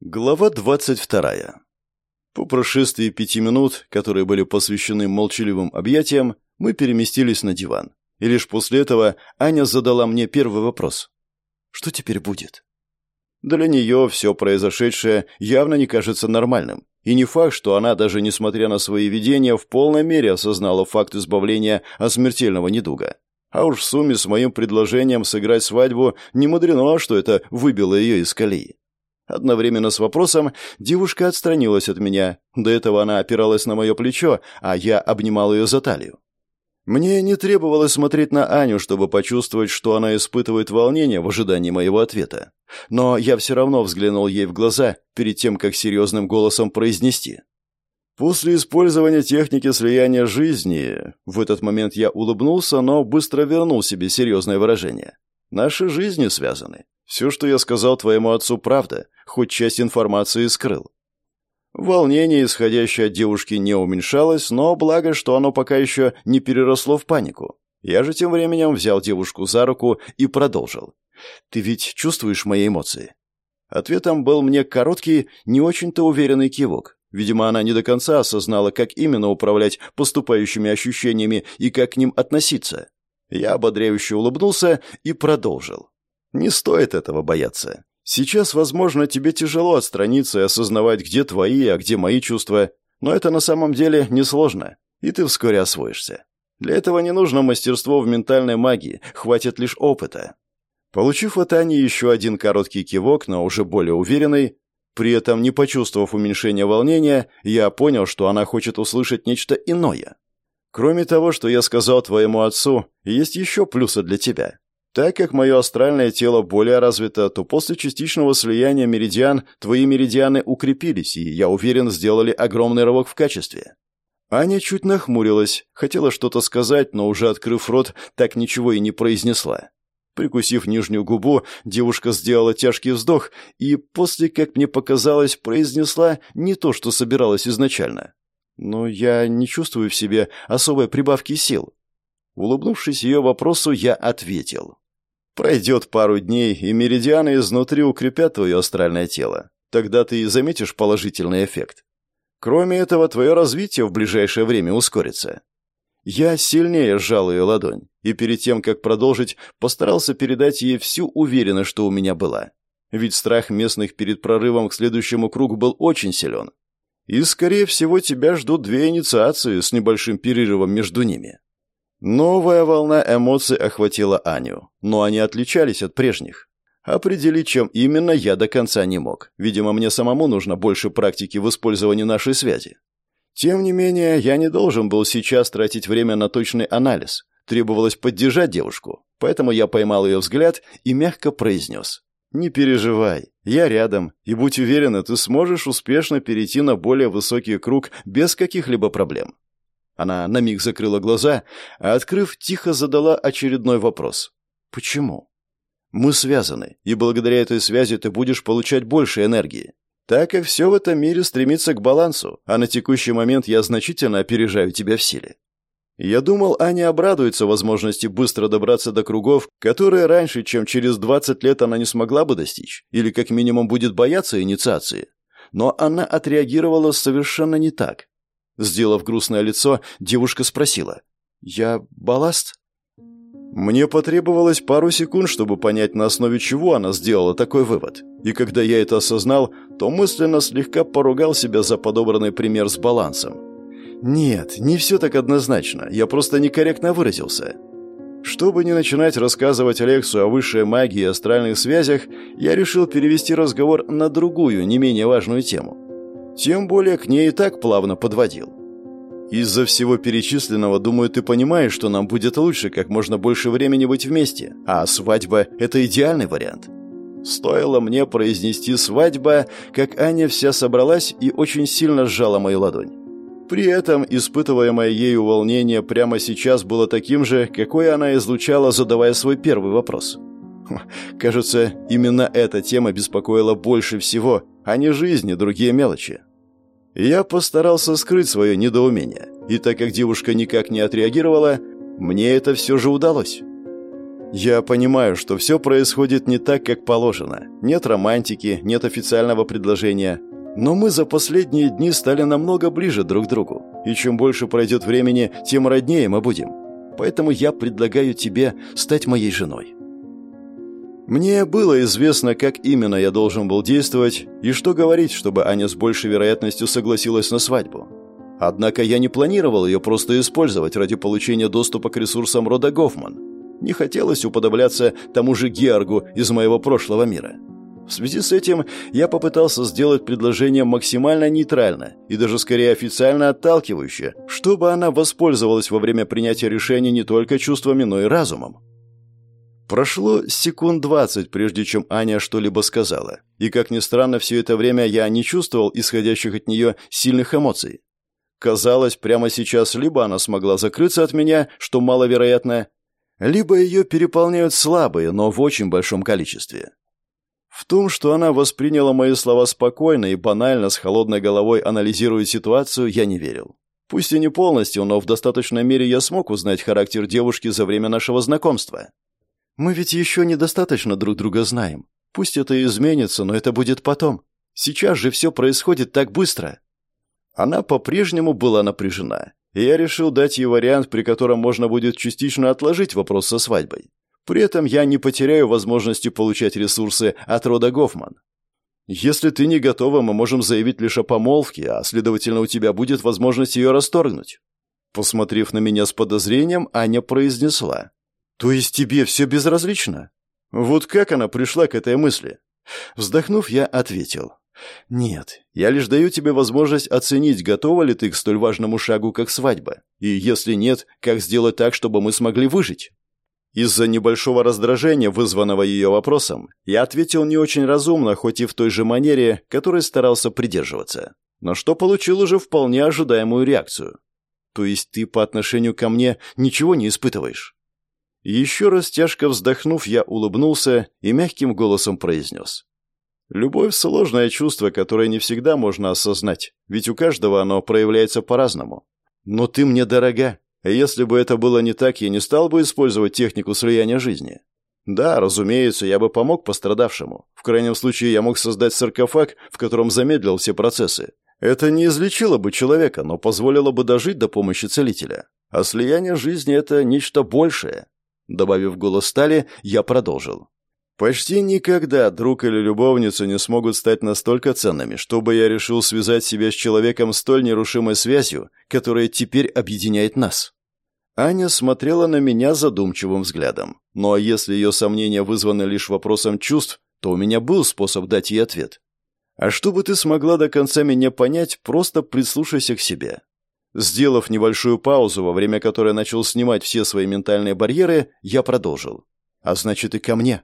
Глава двадцать вторая. По прошествии пяти минут, которые были посвящены молчаливым объятиям, мы переместились на диван. И лишь после этого Аня задала мне первый вопрос. «Что теперь будет?» Для нее все произошедшее явно не кажется нормальным. И не факт, что она, даже несмотря на свои видения, в полной мере осознала факт избавления от смертельного недуга. А уж в сумме с моим предложением сыграть свадьбу не мудрено, что это выбило ее из колеи. Одновременно с вопросом девушка отстранилась от меня. До этого она опиралась на мое плечо, а я обнимал ее за талию. Мне не требовалось смотреть на Аню, чтобы почувствовать, что она испытывает волнение в ожидании моего ответа. Но я все равно взглянул ей в глаза перед тем, как серьезным голосом произнести. После использования техники слияния жизни, в этот момент я улыбнулся, но быстро вернул себе серьезное выражение. Наши жизни связаны. Все, что я сказал твоему отцу, правда, хоть часть информации скрыл. Волнение, исходящее от девушки, не уменьшалось, но благо, что оно пока еще не переросло в панику. Я же тем временем взял девушку за руку и продолжил. «Ты ведь чувствуешь мои эмоции?» Ответом был мне короткий, не очень-то уверенный кивок. Видимо, она не до конца осознала, как именно управлять поступающими ощущениями и как к ним относиться. Я ободряюще улыбнулся и продолжил. Не стоит этого бояться. Сейчас, возможно, тебе тяжело отстраниться и осознавать, где твои, а где мои чувства, но это на самом деле несложно, и ты вскоре освоишься. Для этого не нужно мастерство в ментальной магии, хватит лишь опыта. Получив от Ани еще один короткий кивок, но уже более уверенный, при этом не почувствовав уменьшения волнения, я понял, что она хочет услышать нечто иное. Кроме того, что я сказал твоему отцу, есть еще плюсы для тебя. Так как мое астральное тело более развито, то после частичного слияния меридиан твои меридианы укрепились, и, я уверен, сделали огромный рывок в качестве. Аня чуть нахмурилась, хотела что-то сказать, но уже открыв рот, так ничего и не произнесла. Прикусив нижнюю губу, девушка сделала тяжкий вздох и, после, как мне показалось, произнесла не то, что собиралась изначально. «Но я не чувствую в себе особой прибавки сил. Улыбнувшись ее вопросу, я ответил. «Пройдет пару дней, и меридианы изнутри укрепят твое астральное тело. Тогда ты заметишь положительный эффект. Кроме этого, твое развитие в ближайшее время ускорится». Я сильнее сжал ее ладонь, и перед тем, как продолжить, постарался передать ей всю уверенность, что у меня была. Ведь страх местных перед прорывом к следующему кругу был очень силен. И, скорее всего, тебя ждут две инициации с небольшим перерывом между ними. Новая волна эмоций охватила Аню, но они отличались от прежних. Определить, чем именно, я до конца не мог. Видимо, мне самому нужно больше практики в использовании нашей связи. Тем не менее, я не должен был сейчас тратить время на точный анализ. Требовалось поддержать девушку, поэтому я поймал ее взгляд и мягко произнес. «Не переживай, я рядом, и будь уверена, ты сможешь успешно перейти на более высокий круг без каких-либо проблем. Она на миг закрыла глаза, а, открыв, тихо задала очередной вопрос. «Почему?» «Мы связаны, и благодаря этой связи ты будешь получать больше энергии. Так как все в этом мире стремится к балансу, а на текущий момент я значительно опережаю тебя в силе. Я думал, Аня обрадуется возможности быстро добраться до кругов, которые раньше, чем через 20 лет она не смогла бы достичь, или как минимум будет бояться инициации. Но она отреагировала совершенно не так. Сделав грустное лицо, девушка спросила. «Я балласт?» Мне потребовалось пару секунд, чтобы понять, на основе чего она сделала такой вывод. И когда я это осознал, то мысленно слегка поругал себя за подобранный пример с балансом. Нет, не все так однозначно, я просто некорректно выразился. Чтобы не начинать рассказывать Алексу о высшей магии и астральных связях, я решил перевести разговор на другую, не менее важную тему. Тем более к ней и так плавно подводил. Из-за всего перечисленного, думаю, ты понимаешь, что нам будет лучше как можно больше времени быть вместе, а свадьба – это идеальный вариант. Стоило мне произнести «свадьба», как Аня вся собралась и очень сильно сжала мою ладонь. При этом испытываемое ею волнение прямо сейчас было таким же, какое она излучала, задавая свой первый вопрос. Кажется, именно эта тема беспокоила больше всего, а не жизнь и другие мелочи. Я постарался скрыть свое недоумение, и так как девушка никак не отреагировала, мне это все же удалось. Я понимаю, что все происходит не так, как положено. Нет романтики, нет официального предложения. Но мы за последние дни стали намного ближе друг к другу. И чем больше пройдет времени, тем роднее мы будем. Поэтому я предлагаю тебе стать моей женой. Мне было известно, как именно я должен был действовать и что говорить, чтобы Аня с большей вероятностью согласилась на свадьбу. Однако я не планировал ее просто использовать ради получения доступа к ресурсам рода Гофман. Не хотелось уподобляться тому же Георгу из моего прошлого мира. В связи с этим я попытался сделать предложение максимально нейтрально и даже скорее официально отталкивающее, чтобы она воспользовалась во время принятия решения не только чувствами, но и разумом. Прошло секунд двадцать, прежде чем Аня что-либо сказала. И, как ни странно, все это время я не чувствовал исходящих от нее сильных эмоций. Казалось, прямо сейчас либо она смогла закрыться от меня, что маловероятно, либо ее переполняют слабые, но в очень большом количестве. В том, что она восприняла мои слова спокойно и банально с холодной головой анализирует ситуацию, я не верил. Пусть и не полностью, но в достаточной мере я смог узнать характер девушки за время нашего знакомства. Мы ведь еще недостаточно друг друга знаем. Пусть это и изменится, но это будет потом. Сейчас же все происходит так быстро. Она по-прежнему была напряжена, и я решил дать ей вариант, при котором можно будет частично отложить вопрос со свадьбой. При этом я не потеряю возможности получать ресурсы от рода Гофман. Если ты не готова, мы можем заявить лишь о помолвке, а, следовательно, у тебя будет возможность ее расторгнуть». Посмотрев на меня с подозрением, Аня произнесла. «То есть тебе все безразлично?» Вот как она пришла к этой мысли? Вздохнув, я ответил. «Нет, я лишь даю тебе возможность оценить, готова ли ты к столь важному шагу, как свадьба. И если нет, как сделать так, чтобы мы смогли выжить?» Из-за небольшого раздражения, вызванного ее вопросом, я ответил не очень разумно, хоть и в той же манере, которой старался придерживаться. Но что получил уже вполне ожидаемую реакцию. «То есть ты по отношению ко мне ничего не испытываешь?» Еще раз тяжко вздохнув, я улыбнулся и мягким голосом произнес. Любовь – сложное чувство, которое не всегда можно осознать, ведь у каждого оно проявляется по-разному. Но ты мне дорога, и если бы это было не так, я не стал бы использовать технику слияния жизни. Да, разумеется, я бы помог пострадавшему. В крайнем случае, я мог создать саркофаг, в котором замедлил все процессы. Это не излечило бы человека, но позволило бы дожить до помощи целителя. А слияние жизни – это нечто большее. Добавив голос стали, я продолжил. Почти никогда друг или любовница не смогут стать настолько ценными, чтобы я решил связать себя с человеком столь нерушимой связью, которая теперь объединяет нас. Аня смотрела на меня задумчивым взглядом. Ну а если ее сомнения вызваны лишь вопросом чувств, то у меня был способ дать ей ответ. А чтобы ты смогла до конца меня понять, просто прислушайся к себе. Сделав небольшую паузу, во время которой начал снимать все свои ментальные барьеры, я продолжил. А значит и ко мне.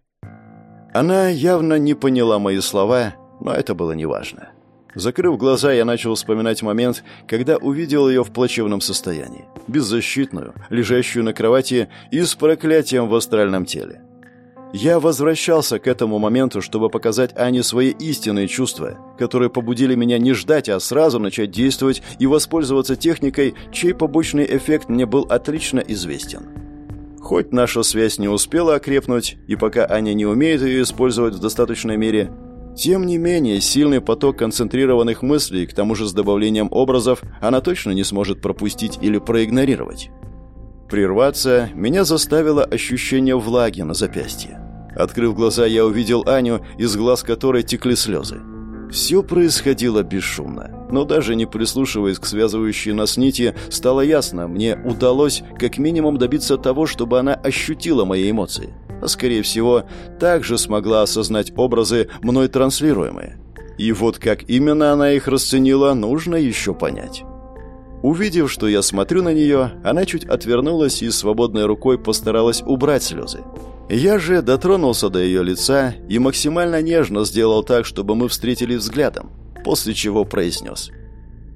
Она явно не поняла мои слова, но это было неважно. Закрыв глаза, я начал вспоминать момент, когда увидел ее в плачевном состоянии, беззащитную, лежащую на кровати и с проклятием в астральном теле. Я возвращался к этому моменту, чтобы показать Ане свои истинные чувства, которые побудили меня не ждать, а сразу начать действовать и воспользоваться техникой, чей побочный эффект мне был отлично известен. Хоть наша связь не успела окрепнуть, и пока Аня не умеет ее использовать в достаточной мере, тем не менее, сильный поток концентрированных мыслей, к тому же с добавлением образов, она точно не сможет пропустить или проигнорировать. Прерваться меня заставило ощущение влаги на запястье. Открыв глаза, я увидел Аню, из глаз которой текли слезы. Все происходило бесшумно. Но даже не прислушиваясь к связывающей нас нити, стало ясно, мне удалось как минимум добиться того, чтобы она ощутила мои эмоции. А скорее всего, также смогла осознать образы, мной транслируемые. И вот как именно она их расценила, нужно еще понять. Увидев, что я смотрю на нее, она чуть отвернулась и свободной рукой постаралась убрать слезы. Я же дотронулся до ее лица и максимально нежно сделал так, чтобы мы встретились взглядом, после чего произнес.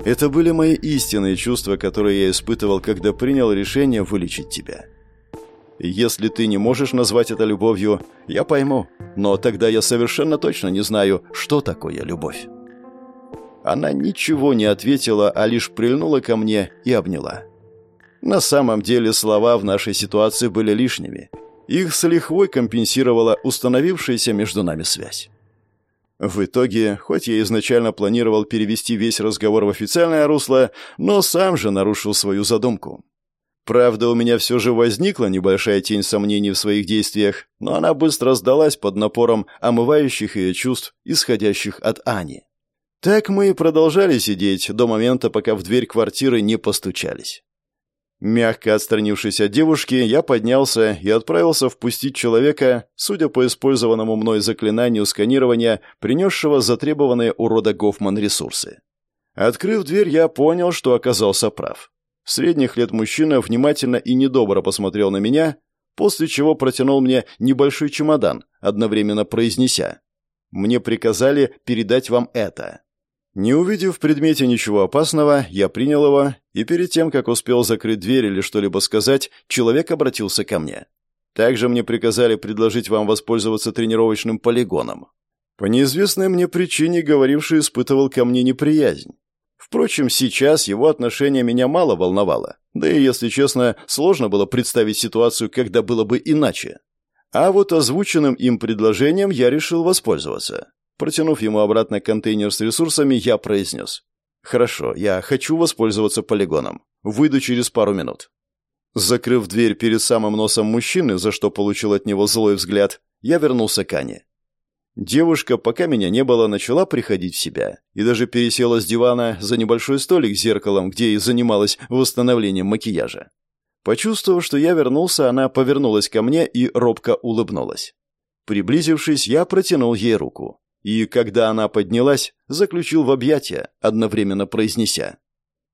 Это были мои истинные чувства, которые я испытывал, когда принял решение вылечить тебя. Если ты не можешь назвать это любовью, я пойму, но тогда я совершенно точно не знаю, что такое любовь. Она ничего не ответила, а лишь прильнула ко мне и обняла. На самом деле слова в нашей ситуации были лишними – Их с лихвой компенсировала установившаяся между нами связь. В итоге, хоть я изначально планировал перевести весь разговор в официальное русло, но сам же нарушил свою задумку. Правда, у меня все же возникла небольшая тень сомнений в своих действиях, но она быстро сдалась под напором омывающих ее чувств, исходящих от Ани. Так мы и продолжали сидеть до момента, пока в дверь квартиры не постучались. Мягко отстранившись от девушки, я поднялся и отправился впустить человека, судя по использованному мной заклинанию сканирования, принесшего затребованные у рода Гофман ресурсы. Открыв дверь, я понял, что оказался прав. Средних лет мужчина внимательно и недобро посмотрел на меня, после чего протянул мне небольшой чемодан, одновременно произнеся «Мне приказали передать вам это». Не увидев в предмете ничего опасного, я принял его, и перед тем, как успел закрыть дверь или что-либо сказать, человек обратился ко мне. Также мне приказали предложить вам воспользоваться тренировочным полигоном. По неизвестной мне причине говоривший испытывал ко мне неприязнь. Впрочем, сейчас его отношение меня мало волновало. Да и, если честно, сложно было представить ситуацию, когда было бы иначе. А вот озвученным им предложением я решил воспользоваться. Протянув ему обратно контейнер с ресурсами, я произнес. «Хорошо, я хочу воспользоваться полигоном. Выйду через пару минут». Закрыв дверь перед самым носом мужчины, за что получил от него злой взгляд, я вернулся к Ане. Девушка, пока меня не было, начала приходить в себя и даже пересела с дивана за небольшой столик с зеркалом, где и занималась восстановлением макияжа. Почувствовав, что я вернулся, она повернулась ко мне и робко улыбнулась. Приблизившись, я протянул ей руку и, когда она поднялась, заключил в объятия, одновременно произнеся.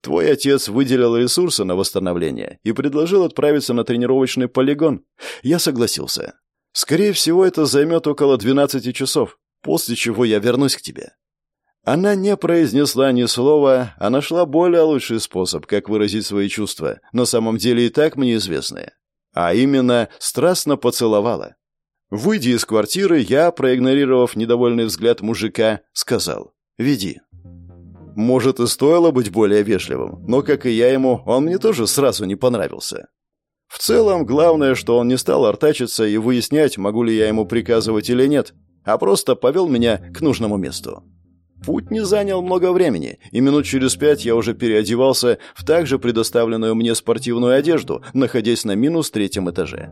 «Твой отец выделил ресурсы на восстановление и предложил отправиться на тренировочный полигон. Я согласился. Скорее всего, это займет около 12 часов, после чего я вернусь к тебе». Она не произнесла ни слова, а нашла более лучший способ, как выразить свои чувства, на самом деле и так мне известные. А именно, страстно поцеловала. Выйдя из квартиры, я, проигнорировав недовольный взгляд мужика, сказал «Веди». Может, и стоило быть более вежливым, но, как и я ему, он мне тоже сразу не понравился. В целом, главное, что он не стал артачиться и выяснять, могу ли я ему приказывать или нет, а просто повел меня к нужному месту. Путь не занял много времени, и минут через пять я уже переодевался в также предоставленную мне спортивную одежду, находясь на минус третьем этаже.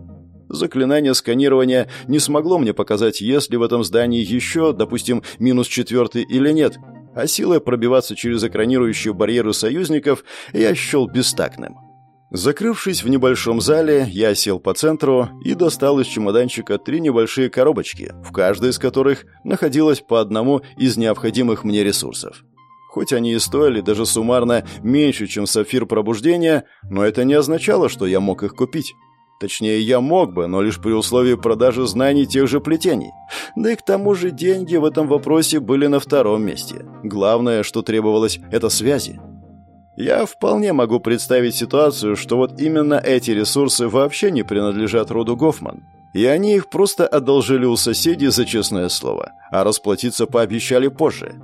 Заклинание сканирования не смогло мне показать, есть ли в этом здании еще, допустим, минус четвертый или нет, а силой пробиваться через экранирующие барьеры союзников я счел бестактным. Закрывшись в небольшом зале, я сел по центру и достал из чемоданчика три небольшие коробочки, в каждой из которых находилось по одному из необходимых мне ресурсов. Хоть они и стоили даже суммарно меньше, чем сапфир пробуждения, но это не означало, что я мог их купить. Точнее, я мог бы, но лишь при условии продажи знаний тех же плетений. Да и к тому же деньги в этом вопросе были на втором месте. Главное, что требовалось, это связи. Я вполне могу представить ситуацию, что вот именно эти ресурсы вообще не принадлежат роду Гофман. И они их просто одолжили у соседей за честное слово, а расплатиться пообещали позже.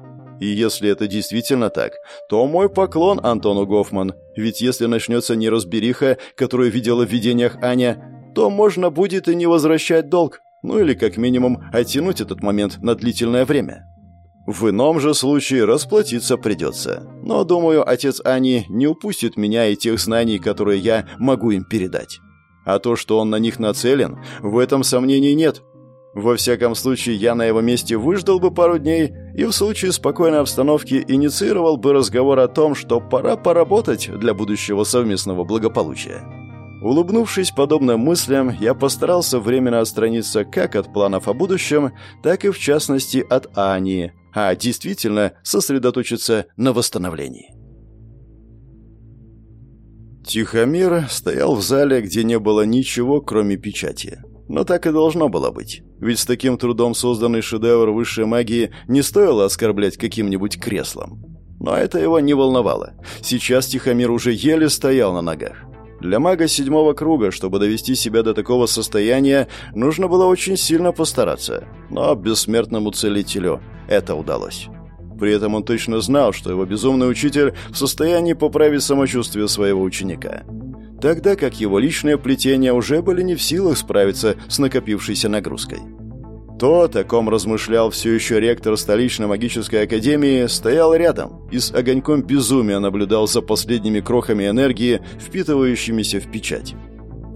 И если это действительно так, то мой поклон Антону Гофман, ведь если начнется неразбериха, которую видела в видениях Аня, то можно будет и не возвращать долг, ну или как минимум оттянуть этот момент на длительное время. В ином же случае расплатиться придется. Но, думаю, отец Ани не упустит меня и тех знаний, которые я могу им передать. А то, что он на них нацелен, в этом сомнений нет. Во всяком случае, я на его месте выждал бы пару дней и в случае спокойной обстановки инициировал бы разговор о том, что пора поработать для будущего совместного благополучия. Улыбнувшись подобным мыслям, я постарался временно отстраниться как от планов о будущем, так и, в частности, от Ани, а действительно сосредоточиться на восстановлении. Тихомир стоял в зале, где не было ничего, кроме печати. Но так и должно было быть. Ведь с таким трудом созданный шедевр высшей магии не стоило оскорблять каким-нибудь креслом. Но это его не волновало. Сейчас Тихомир уже еле стоял на ногах. Для мага седьмого круга, чтобы довести себя до такого состояния, нужно было очень сильно постараться. Но бессмертному целителю это удалось. При этом он точно знал, что его безумный учитель в состоянии поправить самочувствие своего ученика. тогда как его личные плетения уже были не в силах справиться с накопившейся нагрузкой. Тот, о ком размышлял все еще ректор столичной магической академии, стоял рядом и с огоньком безумия наблюдал за последними крохами энергии, впитывающимися в печать.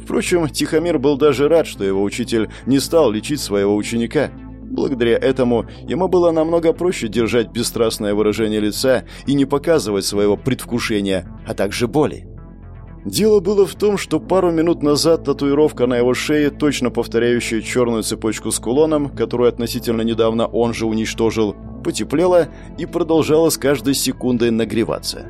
Впрочем, Тихомир был даже рад, что его учитель не стал лечить своего ученика. Благодаря этому ему было намного проще держать бесстрастное выражение лица и не показывать своего предвкушения, а также боли. Дело было в том, что пару минут назад татуировка на его шее, точно повторяющая черную цепочку с кулоном, которую относительно недавно он же уничтожил, потеплела и продолжала с каждой секундой нагреваться.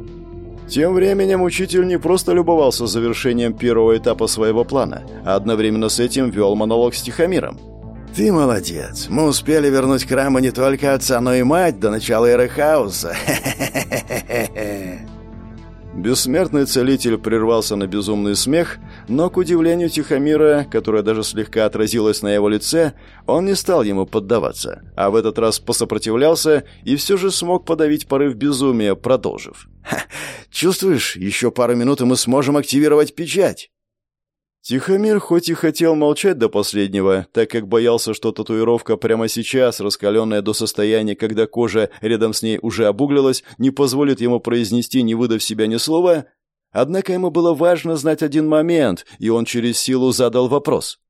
Тем временем учитель не просто любовался завершением первого этапа своего плана, а одновременно с этим вел монолог с Тихомиром. «Ты молодец. Мы успели вернуть к не только отца, но и мать до начала эры хаоса. Бессмертный целитель прервался на безумный смех, но, к удивлению Тихомира, которое даже слегка отразилось на его лице, он не стал ему поддаваться, а в этот раз посопротивлялся и все же смог подавить порыв безумия, продолжив. «Чувствуешь, еще пару минут, и мы сможем активировать печать!» Тихомир хоть и хотел молчать до последнего, так как боялся, что татуировка прямо сейчас, раскаленная до состояния, когда кожа рядом с ней уже обуглилась, не позволит ему произнести, не выдав себя ни слова, однако ему было важно знать один момент, и он через силу задал вопрос.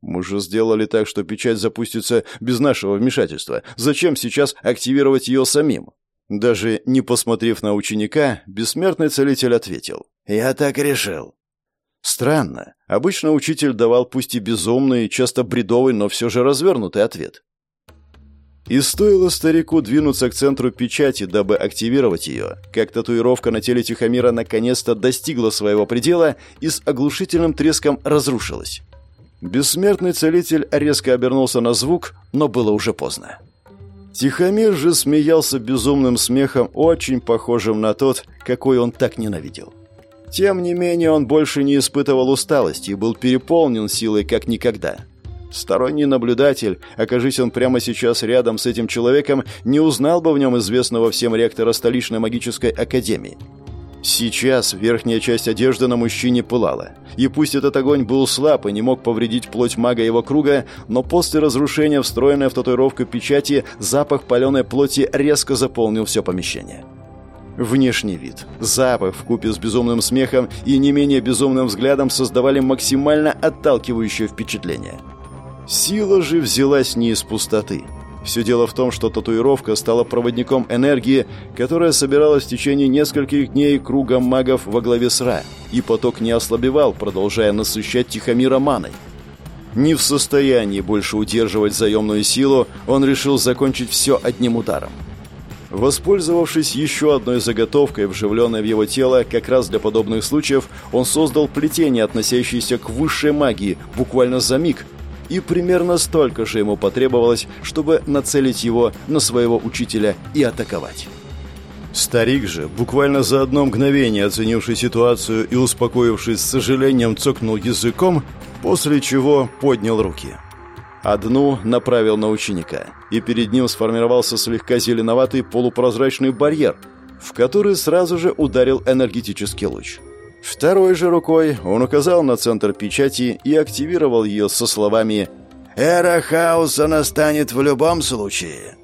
«Мы же сделали так, что печать запустится без нашего вмешательства. Зачем сейчас активировать ее самим?» Даже не посмотрев на ученика, бессмертный целитель ответил. «Я так решил. Странно. Обычно учитель давал пусть и безумный, часто бредовый, но все же развернутый ответ. И стоило старику двинуться к центру печати, дабы активировать ее, как татуировка на теле Тихомира наконец-то достигла своего предела и с оглушительным треском разрушилась. Бессмертный целитель резко обернулся на звук, но было уже поздно. Тихомир же смеялся безумным смехом, очень похожим на тот, какой он так ненавидел. Тем не менее, он больше не испытывал усталости и был переполнен силой как никогда. Сторонний наблюдатель, окажись он прямо сейчас рядом с этим человеком, не узнал бы в нем известного всем ректора столичной магической академии. Сейчас верхняя часть одежды на мужчине пылала. И пусть этот огонь был слаб и не мог повредить плоть мага его круга, но после разрушения встроенной в татуировку печати запах паленой плоти резко заполнил все помещение. Внешний вид, запах вкупе с безумным смехом и не менее безумным взглядом создавали максимально отталкивающее впечатление. Сила же взялась не из пустоты. Все дело в том, что татуировка стала проводником энергии, которая собиралась в течение нескольких дней кругом магов во главе с Ра, и поток не ослабевал, продолжая насыщать Тихомира маной. Не в состоянии больше удерживать заемную силу, он решил закончить все одним ударом. Воспользовавшись еще одной заготовкой, вживленной в его тело как раз для подобных случаев, он создал плетение, относящееся к высшей магии, буквально за миг, и примерно столько же ему потребовалось, чтобы нацелить его на своего учителя и атаковать. Старик же, буквально за одно мгновение оценивший ситуацию и успокоившись с сожалением, цокнул языком, после чего поднял руки. Одну направил на ученика, и перед ним сформировался слегка зеленоватый полупрозрачный барьер, в который сразу же ударил энергетический луч. Второй же рукой он указал на центр печати и активировал ее со словами «Эра хаоса настанет в любом случае».